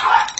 to her.